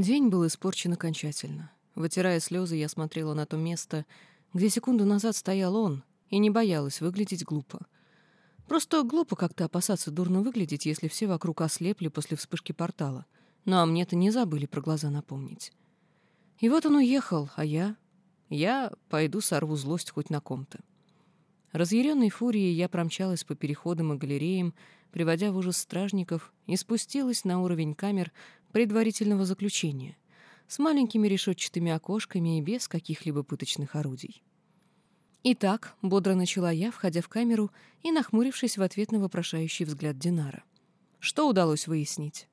День был испорчен окончательно. Вытирая слезы, я смотрела на то место, где секунду назад стоял он, и не боялась выглядеть глупо. Просто глупо как-то опасаться дурно выглядеть, если все вокруг ослепли после вспышки портала. Ну а мне-то не забыли про глаза напомнить. И вот он уехал, а я... Я пойду сорву злость хоть на ком-то. Разъяренной фурией я промчалась по переходам и галереям, приводя в ужас стражников, и спустилась на уровень камер предварительного заключения с маленькими решетчатыми окошками и без каких-либо пыточных орудий. Итак, бодро начала я, входя в камеру и нахмурившись в ответ на вопрошающий взгляд Динара. Что удалось выяснить?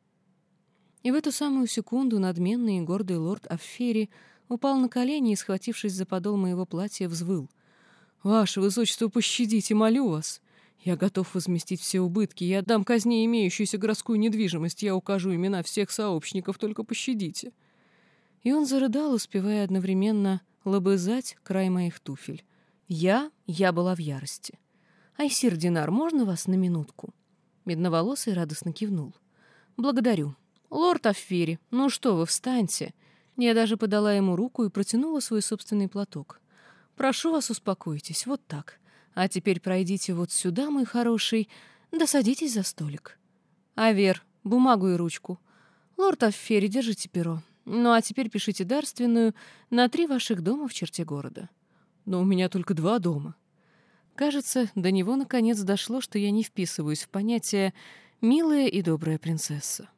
И в эту самую секунду надменный и гордый лорд Аффери упал на колени и, схватившись за подол моего платья, взвыл. «Ваше высочество, пощадите, молю вас! Я готов возместить все убытки, я отдам казне имеющуюся городскую недвижимость, я укажу имена всех сообщников, только пощадите!» И он зарыдал, успевая одновременно лобызать край моих туфель. Я, я была в ярости. «Айсир Динар, можно вас на минутку?» Медноволосый радостно кивнул. «Благодарю. Лорд Аффири, ну что вы, встаньте!» Я даже подала ему руку и протянула свой собственный платок. «Прошу вас, успокойтесь, вот так. А теперь пройдите вот сюда, мой хороший, да садитесь за столик. Авер, бумагу и ручку. Лорд Аффери, держите перо. Ну а теперь пишите дарственную на три ваших дома в черте города но у меня только два дома. Кажется, до него наконец дошло, что я не вписываюсь в понятие «милая и добрая принцесса».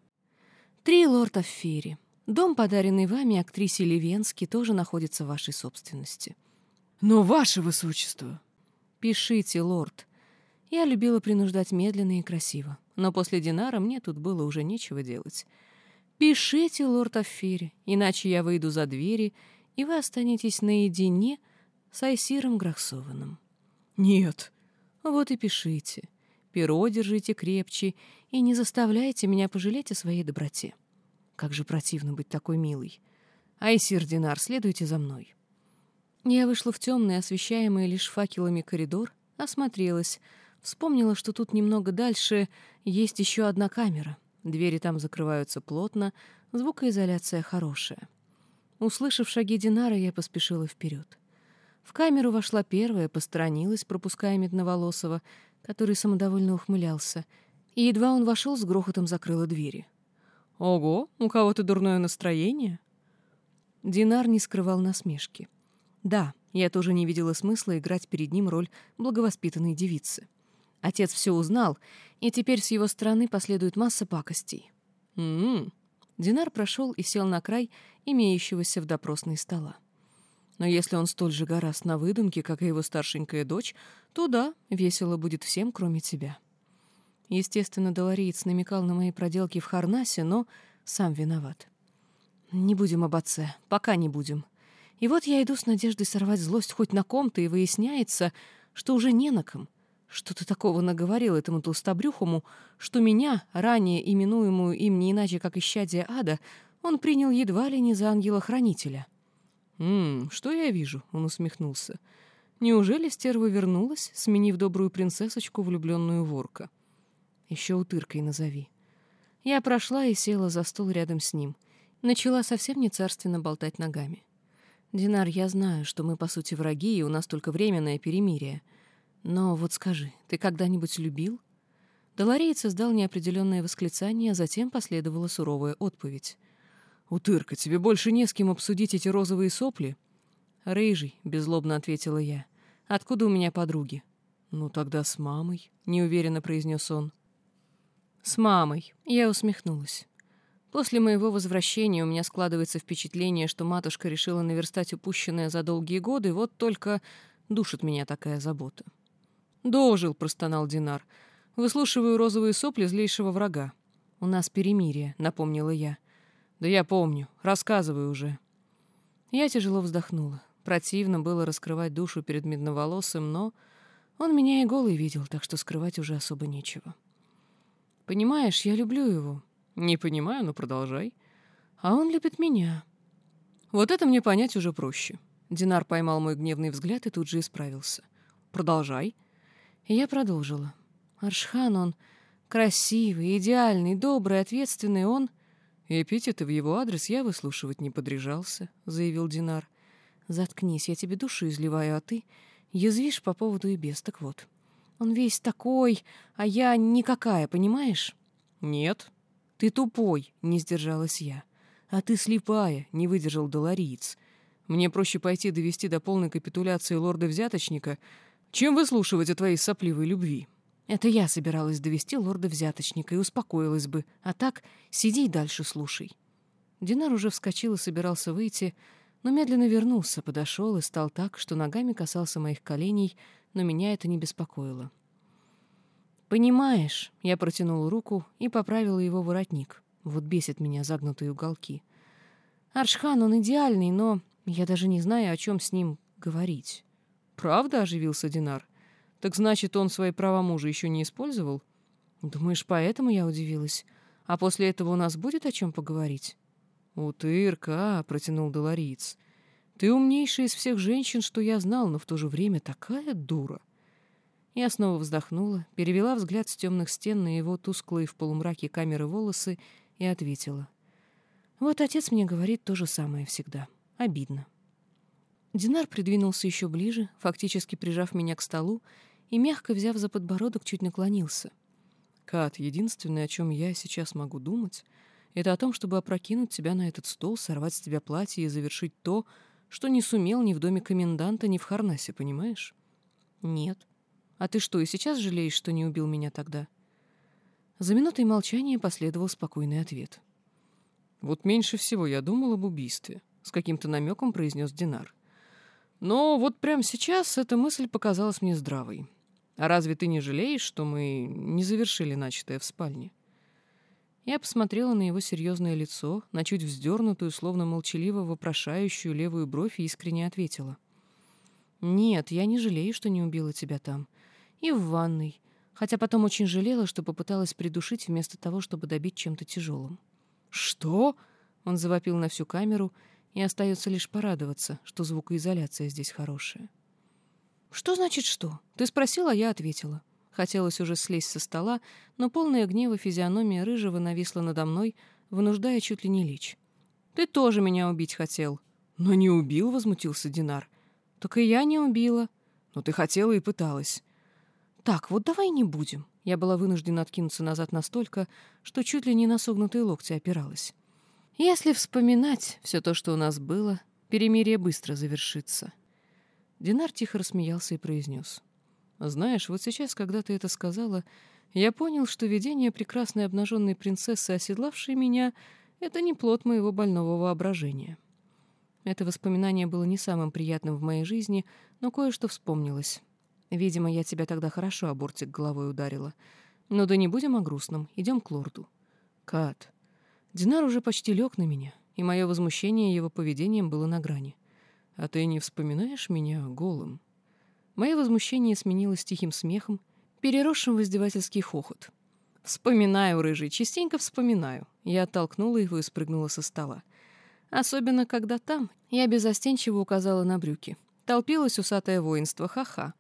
Три лорд Аффери. Дом, подаренный вами актрисе Левенски, тоже находится в вашей собственности. Но ваше высочество! Пишите, лорд. Я любила принуждать медленно и красиво, но после Динара мне тут было уже нечего делать. Пишите, лорд Аффери, иначе я выйду за двери, и вы останетесь наедине с Айсиром Грахсованным. «Нет». «Вот и пишите. Перо держите крепче и не заставляйте меня пожалеть о своей доброте. Как же противно быть такой милой. Айсир Динар, следуйте за мной». Я вышла в темный, освещаемый лишь факелами коридор, осмотрелась, вспомнила, что тут немного дальше есть еще одна камера. Двери там закрываются плотно, звукоизоляция хорошая. Услышав шаги Динара, я поспешила вперед. В камеру вошла первая, посторонилась, пропуская Медноволосого, который самодовольно ухмылялся, и едва он вошел, с грохотом закрыла двери. «Ого, у кого-то дурное настроение?» Динар не скрывал насмешки. «Да, я тоже не видела смысла играть перед ним роль благовоспитанной девицы. Отец все узнал, и теперь с его стороны последует масса пакостей». «М-м-м». Динар прошел и сел на край имеющегося в допросной стола. Но если он столь же гораст на выдумке, как и его старшенькая дочь, то да, весело будет всем, кроме тебя. Естественно, Долориец намекал на мои проделки в Харнасе, но сам виноват. Не будем об отце, пока не будем. И вот я иду с надеждой сорвать злость хоть на ком-то, и выясняется, что уже не на ком. Что-то такого наговорил этому толстобрюхому, что меня, ранее именуемую им не иначе, как исчадие ада, он принял едва ли не за ангела-хранителя. «Ммм, что я вижу?» — он усмехнулся. «Неужели стерва вернулась, сменив добрую принцессочку влюбленную ворка?» «Еще утыркой назови». Я прошла и села за стол рядом с ним. Начала совсем не царственно болтать ногами. «Динар, я знаю, что мы, по сути, враги, и у нас только временное перемирие. Но вот скажи, ты когда-нибудь любил?» Долореец издал неопределенное восклицание, а затем последовала суровая отповедь. «Утырка, тебе больше не с кем обсудить эти розовые сопли?» «Рыжий», — беззлобно ответила я. «Откуда у меня подруги?» «Ну, тогда с мамой», — неуверенно произнес он. «С мамой», — я усмехнулась. После моего возвращения у меня складывается впечатление, что матушка решила наверстать упущенное за долгие годы, вот только душит меня такая забота. «Дожил», — простонал Динар. «Выслушиваю розовые сопли злейшего врага». «У нас перемирие», — напомнила я. «Да я помню. Рассказывай уже». Я тяжело вздохнула. Противно было раскрывать душу перед медноволосым, но он меня и голый видел, так что скрывать уже особо нечего. «Понимаешь, я люблю его». «Не понимаю, но продолжай». «А он любит меня». «Вот это мне понять уже проще». Динар поймал мой гневный взгляд и тут же исправился. «Продолжай». Я продолжила. Аршхан, он красивый, идеальный, добрый, ответственный, он «Эпитеты в его адрес я выслушивать не подряжался», — заявил Динар. «Заткнись, я тебе душу изливаю, а ты язвишь по поводу и без, так вот. Он весь такой, а я никакая, понимаешь?» «Нет». «Ты тупой», — не сдержалась я. «А ты слепая», — не выдержал Долориец. «Мне проще пойти довести до полной капитуляции лорда-взяточника, чем выслушивать о твоей сопливой любви». Это я собиралась довести лорда-взяточника и успокоилась бы, а так сиди и дальше слушай. Динар уже вскочил и собирался выйти, но медленно вернулся, подошел и стал так, что ногами касался моих коленей, но меня это не беспокоило. «Понимаешь», — я протянула руку и поправила его воротник. Вот бесит меня загнутые уголки. «Аршхан, он идеальный, но я даже не знаю, о чем с ним говорить». «Правда?» — оживился Динар. Так значит, он свои права мужа еще не использовал? Думаешь, поэтому я удивилась? А после этого у нас будет о чем поговорить? Утырка, протянул Долориец. Ты умнейшая из всех женщин, что я знал, но в то же время такая дура. Я снова вздохнула, перевела взгляд с темных стен на его тусклые в полумраке камеры волосы и ответила. Вот отец мне говорит то же самое всегда. Обидно. Динар придвинулся еще ближе, фактически прижав меня к столу и, мягко взяв за подбородок, чуть наклонился. «Кат, единственное, о чем я сейчас могу думать, это о том, чтобы опрокинуть тебя на этот стол, сорвать с тебя платье и завершить то, что не сумел ни в доме коменданта, ни в Харнасе, понимаешь?» «Нет. А ты что, и сейчас жалеешь, что не убил меня тогда?» За минутой молчания последовал спокойный ответ. «Вот меньше всего я думал об убийстве», — с каким-то намеком произнес Динар. «Но вот прямо сейчас эта мысль показалась мне здравой. А разве ты не жалеешь, что мы не завершили начатое в спальне? Я посмотрела на его серьезное лицо, на чуть вздернутую, словно молчаливо вопрошающую левую бровь и искренне ответила. «Нет, я не жалею, что не убила тебя там. И в ванной. Хотя потом очень жалела, что попыталась придушить вместо того, чтобы добить чем-то тяжелым». «Что?» — он завопил на всю камеру, и остается лишь порадоваться, что звукоизоляция здесь хорошая. «Что значит что?» Ты спросила, а я ответила. Хотелось уже слезть со стола, но полная гнева физиономия рыжего нависла надо мной, вынуждая чуть ли не лечь. «Ты тоже меня убить хотел». «Но не убил», — возмутился Динар. «Так и я не убила». «Но ты хотела и пыталась». «Так, вот давай не будем». Я была вынуждена откинуться назад настолько, что чуть ли не на согнутые локти опиралась. Если вспоминать все то, что у нас было, перемирие быстро завершится. Динар тихо рассмеялся и произнес. «Знаешь, вот сейчас, когда ты это сказала, я понял, что видение прекрасной обнаженной принцессы, оседлавшей меня, — это не плод моего больного воображения». Это воспоминание было не самым приятным в моей жизни, но кое-что вспомнилось. Видимо, я тебя тогда хорошо о бортик головой ударила. Но да не будем о грустном, идем к лорду. Кат. Динар уже почти лег на меня, и мое возмущение его поведением было на грани. «А ты не вспоминаешь меня голым?» Мое возмущение сменилось тихим смехом, переросшим в издевательский хохот. «Вспоминаю, рыжий, частенько вспоминаю». Я оттолкнула его и спрыгнула со стола. Особенно, когда там, я безостенчиво указала на брюки. Толпилось усатое воинство, ха-ха.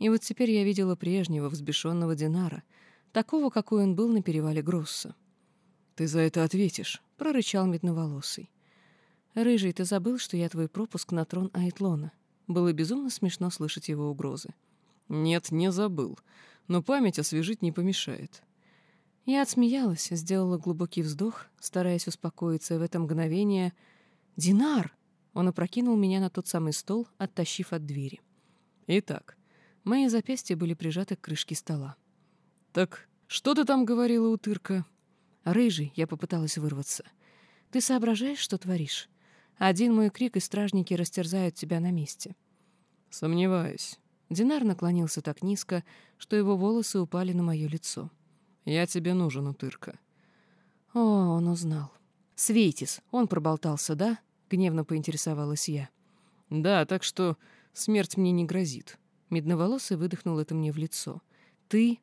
И вот теперь я видела прежнего взбешенного Динара, такого, какой он был на перевале Гросса. «Ты за это ответишь», — прорычал медноволосый. «Рыжий, ты забыл, что я твой пропуск на трон Айтлона?» Было безумно смешно слышать его угрозы. «Нет, не забыл. Но память освежить не помешает». Я отсмеялась, сделала глубокий вздох, стараясь успокоиться, и в это мгновение... «Динар!» Он опрокинул меня на тот самый стол, оттащив от двери. Итак, мои запястья были прижаты к крышке стола. «Так что ты там говорила, утырка?» «Рыжий», — я попыталась вырваться. «Ты соображаешь, что творишь? Один мой крик, и стражники растерзают тебя на месте. Сомневаюсь. Динар наклонился так низко, что его волосы упали на мое лицо. Я тебе нужен, утырка. О, он узнал. Светис, он проболтался, да? Гневно поинтересовалась я. Да, так что смерть мне не грозит. Медноволосый выдохнул это мне в лицо. Ты?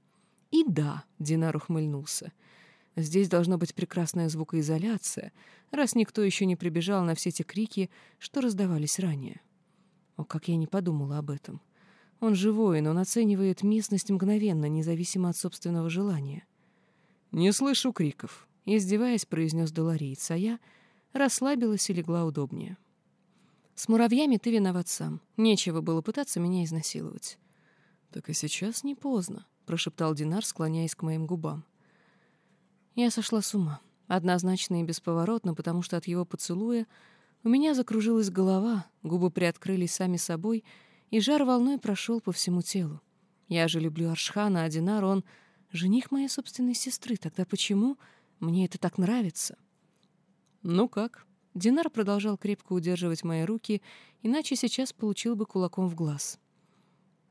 И да, Динар ухмыльнулся. Здесь должна быть прекрасная звукоизоляция, раз никто еще не прибежал на все те крики, что раздавались ранее. О, как я не подумала об этом. Он живой, но он оценивает местность мгновенно, независимо от собственного желания. «Не слышу криков». издеваясь, произнес Долорийц, а я расслабилась и легла удобнее. С муравьями ты виноват сам. Нечего было пытаться меня изнасиловать. Так и сейчас не поздно, прошептал Динар, склоняясь к моим губам. Я сошла с ума, однозначно и бесповоротно, потому что от его поцелуя у меня закружилась голова, губы приоткрылись сами собой, и жар волной прошел по всему телу. Я же люблю Аршхана, а Динар, он жених моей собственной сестры. Тогда почему мне это так нравится? Ну как? Динар продолжал крепко удерживать мои руки, иначе сейчас получил бы кулаком в глаз.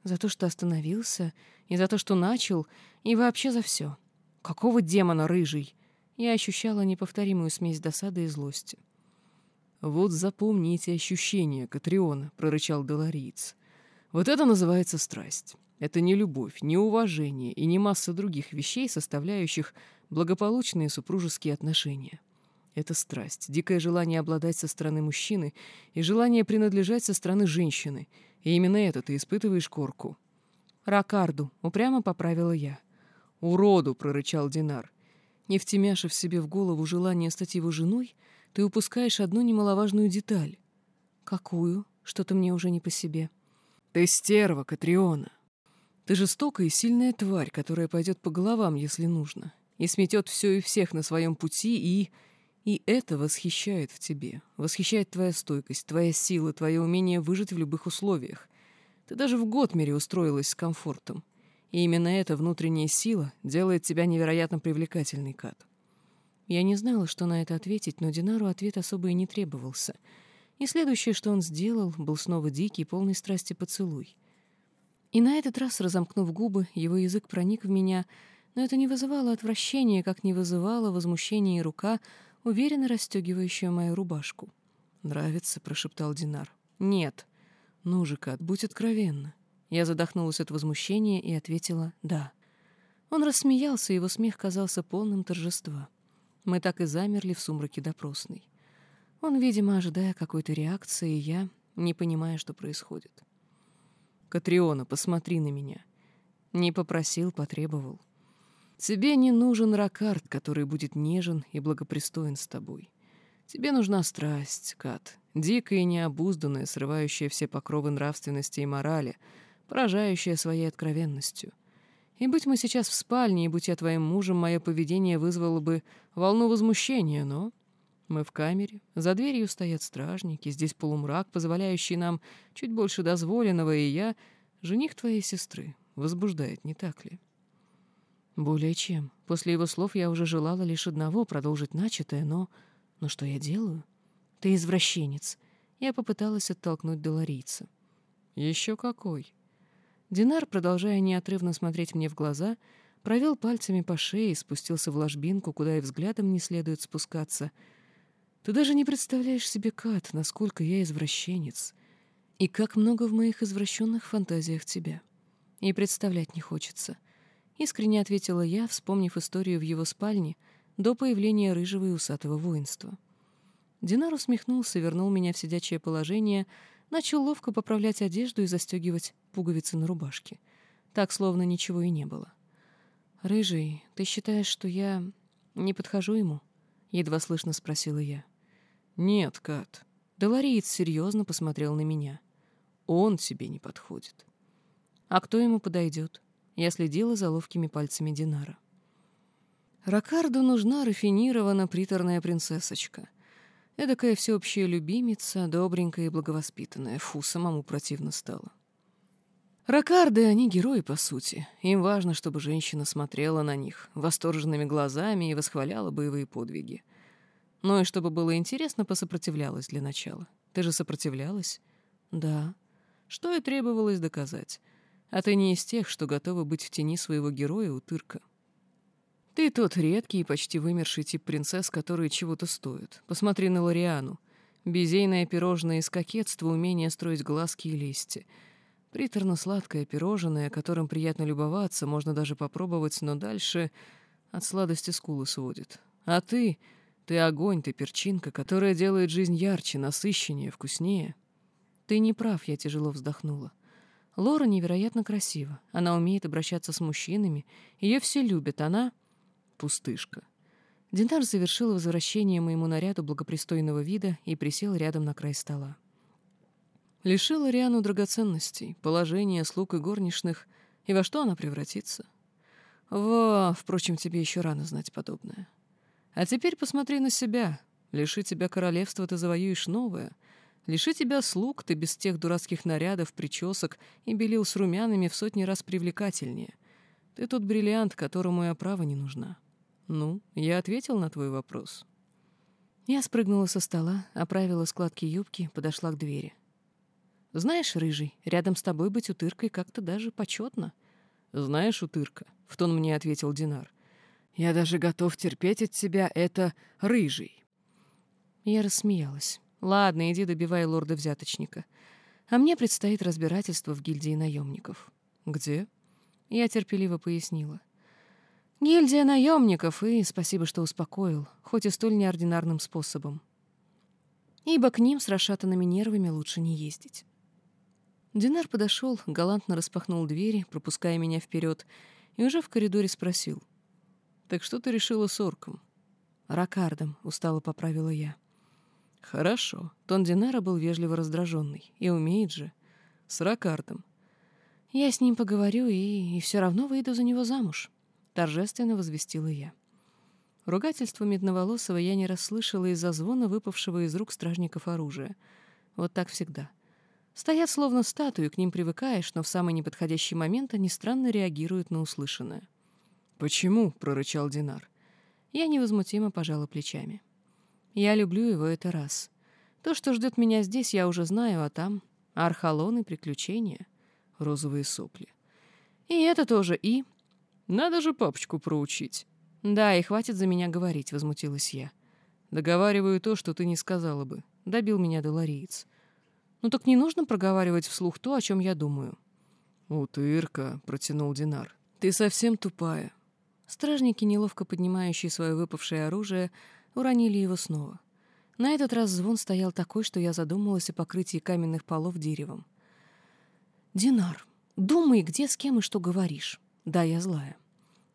За то, что остановился, и за то, что начал, и вообще за все. Какого демона рыжий? Я ощущала неповторимую смесь досады и злости. «Вот запомни эти ощущения, Катриона», — прорычал Долориец. «Вот это называется страсть. Это не любовь, не уважение и не масса других вещей, составляющих благополучные супружеские отношения. Это страсть, дикое желание обладать со стороны мужчины и желание принадлежать со стороны женщины. И именно это ты испытываешь корку. «Ракарду», — упрямо поправила я. «Уроду», — прорычал Динар. Не втемяшив себе в голову желание стать его женой, ты упускаешь одну немаловажную деталь. «Какую?» — что-то мне уже не по себе. «Ты стерва, Катриона. Ты жестокая и сильная тварь, которая пойдет по головам, если нужно, и сметет все и всех на своем пути, и...» И это восхищает в тебе. Восхищает твоя стойкость, твоя сила, твое умение выжить в любых условиях. Ты даже в Готмере устроилась с комфортом. И именно эта внутренняя сила делает тебя невероятно привлекательной, Кат. Я не знала, что на это ответить, но Динару ответ особо и не требовался. И следующее, что он сделал, был снова дикий, полный страсти поцелуй. И на этот раз, разомкнув губы, его язык проник в меня, но это не вызывало отвращения, как не вызывало возмущения и рука, уверенно расстегивающая мою рубашку. «Нравится?» — прошептал Динар. «Нет». «Ну же, Кат, будь откровенна». Я задохнулась от возмущения и ответила «да». Он рассмеялся, и его смех казался полным торжества. Мы так и замерли в сумраке допросной. Он, видимо, ожидая какой-то реакции, и я, не понимая, что происходит. «Катриона, посмотри на меня». Не попросил, потребовал. Тебе не нужен ракард, который будет нежен и благопристоен с тобой. Тебе нужна страсть, Кат, дикая и необузданная, срывающая все покровы нравственности и морали, поражающая своей откровенностью. И будь мы сейчас в спальне, и будь я твоим мужем, мое поведение вызвало бы волну возмущения, но... Мы в камере, за дверью стоят стражники, здесь полумрак, позволяющий нам чуть больше дозволенного, и я, жених твоей сестры, возбуждает, не так ли?» Более чем. После его слов я уже желала лишь одного — продолжить начатое, но... Но что я делаю? Ты извращенец. Я попыталась оттолкнуть доларийца. Еще какой. Динар, продолжая неотрывно смотреть мне в глаза, провел пальцами по шее и спустился в ложбинку, куда и взглядом не следует спускаться. Ты даже не представляешь себе, Кат, насколько я извращенец. И как много в моих извращенных фантазиях тебя. И представлять не хочется. Искренне ответила я, вспомнив историю в его спальне до появления рыжего и усатого воинства. Динар усмехнулся, вернул меня в сидячее положение, начал ловко поправлять одежду и застегивать пуговицы на рубашке. Так, словно ничего и не было. «Рыжий, ты считаешь, что я не подхожу ему?» — едва слышно спросила я. «Нет, Кат». Долариец серьезно посмотрел на меня. «Он тебе не подходит». «А кто ему подойдет?» Я следила за ловкими пальцами Динара. Ракарду нужна рафинированно приторная принцессочка. Эдакая всеобщая любимица, добренькая и благовоспитанная. Фу, самому противно стало. Ракарды, они герои, по сути. Им важно, чтобы женщина смотрела на них восторженными глазами и восхваляла боевые подвиги. Ну и чтобы было интересно, посопротивлялась для начала. Ты же сопротивлялась? Да. Что и требовалось доказать. А ты не из тех, что готовы быть в тени своего героя утырка. Ты тот редкий и почти вымерший тип принцесс, которые чего-то стоят. Посмотри на Лориану. Безейное пирожное из кокетства, умение строить глазки и лести. Приторно-сладкое пирожное, которым приятно любоваться, можно даже попробовать, но дальше от сладости скулы сводит. А ты... Ты огонь, ты перчинка, которая делает жизнь ярче, насыщеннее, вкуснее. Ты не прав, я тяжело вздохнула. Лора невероятно красива. Она умеет обращаться с мужчинами. Ее все любят. Она — пустышка. Динар завершил возвращение моему наряду благопристойного вида и присел рядом на край стола. Лишила Риану драгоценностей, положения, слуг и горничных, и во что она превратится? Во, впрочем, тебе еще рано знать подобное. А теперь посмотри на себя. Лиши тебя королевства, ты завоюешь новое. Лиши тебя слуг, ты без тех дурацких нарядов, причесок и белил с румянами в сотни раз привлекательнее. Ты тот бриллиант, которому и оправа не нужна. Ну, я ответил на твой вопрос. Я спрыгнула со стола, оправила складки юбки, подошла к двери. Знаешь, рыжий, рядом с тобой быть утыркой как-то даже почетно. Знаешь, утырка, в тон мне ответил Динар. Я даже готов терпеть от тебя это рыжий. Я рассмеялась. Ладно, иди добивай лорда-взяточника. А мне предстоит разбирательство в гильдии наемников. Где? Я терпеливо пояснила. Гильдия наемников, и спасибо, что успокоил, хоть и столь неординарным способом. Ибо к ним с расшатанными нервами лучше не ездить. Динар подошел, галантно распахнул двери, пропуская меня вперед, и уже в коридоре спросил. «Так что ты решила с орком?» «Ракардом», — устало поправила я. «Хорошо». Тон Динара был вежливо раздраженный. И умеет же. «С Ракардом». «Я с ним поговорю и, и все равно выйду за него замуж», — торжественно возвестила я. Ругательство Медноволосого я не расслышала из-за звона выпавшего из рук стражников оружия. Вот так всегда. Стоят словно статуи, к ним привыкаешь, но в самый неподходящий момент они странно реагируют на услышанное. «Почему?» — прорычал Динар. Я невозмутимо пожала плечами. Я люблю его это раз. То, что ждет меня здесь, я уже знаю, а там — архалон и приключения, розовые сопли. И это тоже и... Надо же папочку проучить. Да, и хватит за меня говорить, — возмутилась я. Договариваю то, что ты не сказала бы. Добил меня долариец. Ну так не нужно проговаривать вслух то, о чем я думаю. «Утырка», — протянул Динар, — «ты совсем тупая». Стражники, неловко поднимающие свое выпавшее оружие, уронили его снова. На этот раз звон стоял такой, что я задумалась о покрытии каменных полов деревом. «Динар, думай, где, с кем и что говоришь. Да, я злая».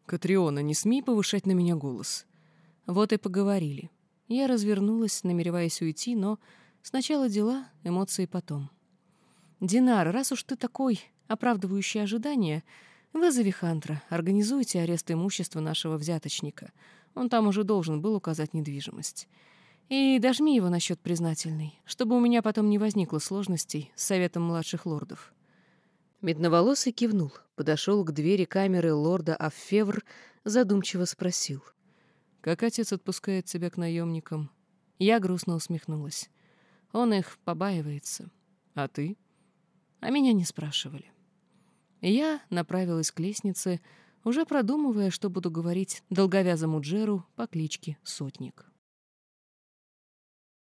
«Катриона, не смей повышать на меня голос». Вот и поговорили. Я развернулась, намереваясь уйти, но Сначала дела, эмоции потом. «Динар, раз уж ты такой, оправдывающий ожидания, вызови Хантра, организуйте арест имущества нашего взяточника. Он там уже должен был указать недвижимость. И дожми его насчет признательной, чтобы у меня потом не возникло сложностей с советом младших лордов». Медноволосый кивнул, подошел к двери камеры лорда Аффевр, задумчиво спросил. «Как отец отпускает тебя к наемникам?» Я грустно усмехнулась. Он их побаивается. А ты? А меня не спрашивали. Я направилась к лестнице, уже продумывая, что буду говорить долговязому Джеру по кличке Сотник.